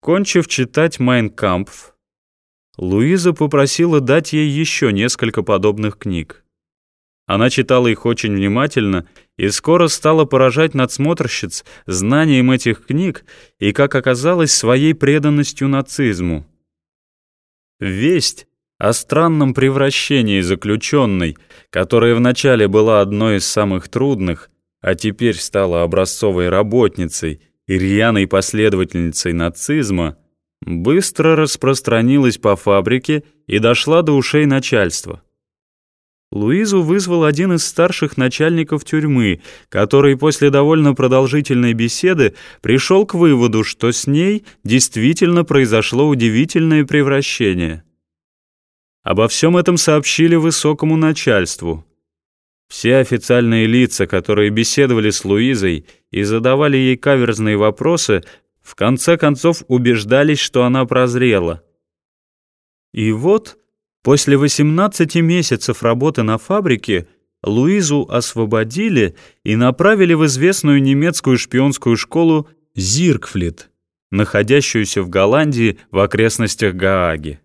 Кончив читать «Майн Кампф», Луиза попросила дать ей еще несколько подобных книг. Она читала их очень внимательно и скоро стала поражать надсмотрщиц знанием этих книг и, как оказалось, своей преданностью нацизму. Весть о странном превращении заключенной, которая вначале была одной из самых трудных, а теперь стала образцовой работницей и рьяной последовательницей нацизма, быстро распространилась по фабрике и дошла до ушей начальства. Луизу вызвал один из старших начальников тюрьмы, который после довольно продолжительной беседы пришел к выводу, что с ней действительно произошло удивительное превращение. Обо всем этом сообщили высокому начальству. Все официальные лица, которые беседовали с Луизой и задавали ей каверзные вопросы, в конце концов убеждались, что она прозрела. И вот, после 18 месяцев работы на фабрике, Луизу освободили и направили в известную немецкую шпионскую школу Зиркфлит, находящуюся в Голландии в окрестностях Гааги.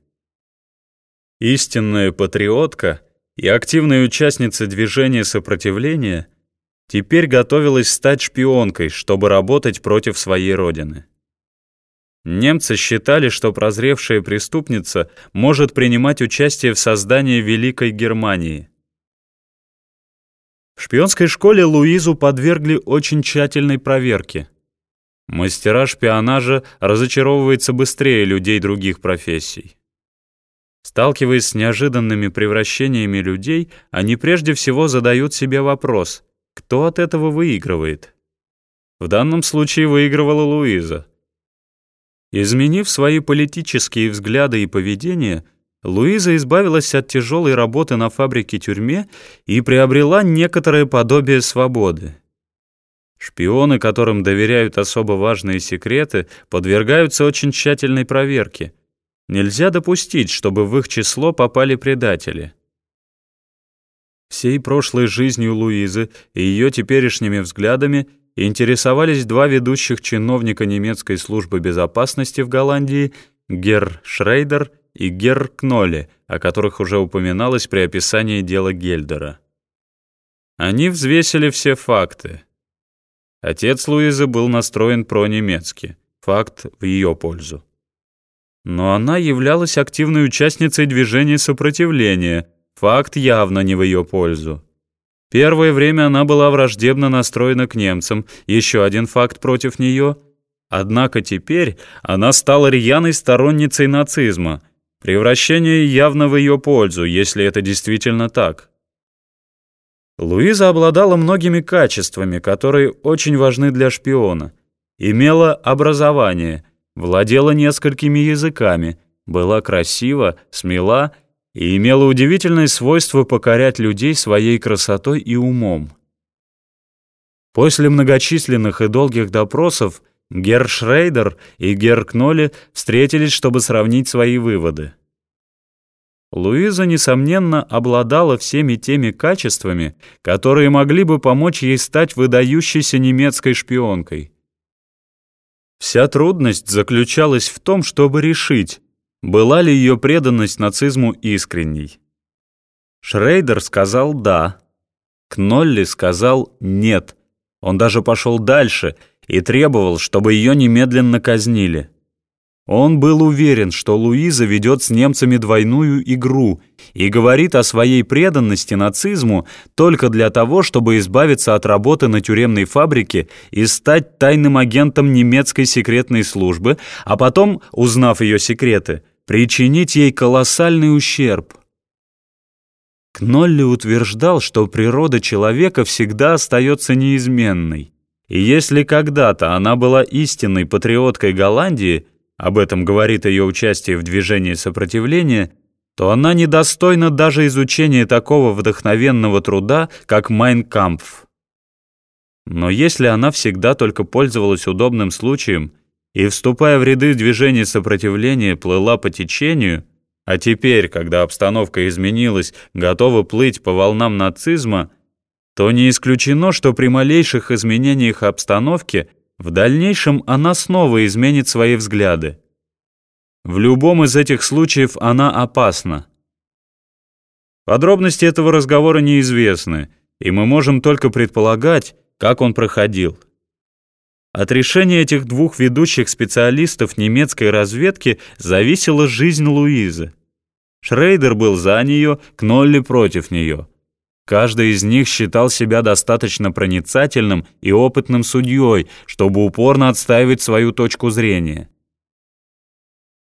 Истинная патриотка и активная участница движения сопротивления теперь готовилась стать шпионкой, чтобы работать против своей родины. Немцы считали, что прозревшая преступница может принимать участие в создании Великой Германии. В шпионской школе Луизу подвергли очень тщательной проверке. Мастера шпионажа разочаровывается быстрее людей других профессий. Сталкиваясь с неожиданными превращениями людей, они прежде всего задают себе вопрос, кто от этого выигрывает. В данном случае выигрывала Луиза. Изменив свои политические взгляды и поведение, Луиза избавилась от тяжелой работы на фабрике-тюрьме и приобрела некоторое подобие свободы. Шпионы, которым доверяют особо важные секреты, подвергаются очень тщательной проверке — Нельзя допустить, чтобы в их число попали предатели. Всей прошлой жизнью Луизы и ее теперешними взглядами интересовались два ведущих чиновника немецкой службы безопасности в Голландии Герр Шрейдер и Герр Кнолли, о которых уже упоминалось при описании дела Гельдера. Они взвесили все факты. Отец Луизы был настроен про-немецки, факт в ее пользу но она являлась активной участницей движения сопротивления, факт явно не в ее пользу. Первое время она была враждебно настроена к немцам, еще один факт против нее. Однако теперь она стала рьяной сторонницей нацизма. Превращение явно в ее пользу, если это действительно так. Луиза обладала многими качествами, которые очень важны для шпиона. Имела образование – владела несколькими языками, была красива, смела и имела удивительное свойство покорять людей своей красотой и умом. После многочисленных и долгих допросов Герр Шрейдер и Герр Кнолли встретились, чтобы сравнить свои выводы. Луиза, несомненно, обладала всеми теми качествами, которые могли бы помочь ей стать выдающейся немецкой шпионкой. Вся трудность заключалась в том, чтобы решить, была ли ее преданность нацизму искренней. Шрейдер сказал «да». Кнолли сказал «нет». Он даже пошел дальше и требовал, чтобы ее немедленно казнили. Он был уверен, что Луиза ведет с немцами двойную игру и говорит о своей преданности нацизму только для того, чтобы избавиться от работы на тюремной фабрике и стать тайным агентом немецкой секретной службы, а потом, узнав ее секреты, причинить ей колоссальный ущерб. Кнолли утверждал, что природа человека всегда остается неизменной. И если когда-то она была истинной патриоткой Голландии – об этом говорит ее участие в движении сопротивления, то она недостойна даже изучения такого вдохновенного труда, как «Майнкампф». Но если она всегда только пользовалась удобным случаем и, вступая в ряды движения сопротивления, плыла по течению, а теперь, когда обстановка изменилась, готова плыть по волнам нацизма, то не исключено, что при малейших изменениях обстановки – в дальнейшем она снова изменит свои взгляды. В любом из этих случаев она опасна. Подробности этого разговора неизвестны, и мы можем только предполагать, как он проходил. От решения этих двух ведущих специалистов немецкой разведки зависела жизнь Луизы. Шрейдер был за нее, Кнолли против нее. Каждый из них считал себя достаточно проницательным и опытным судьей, чтобы упорно отстаивать свою точку зрения.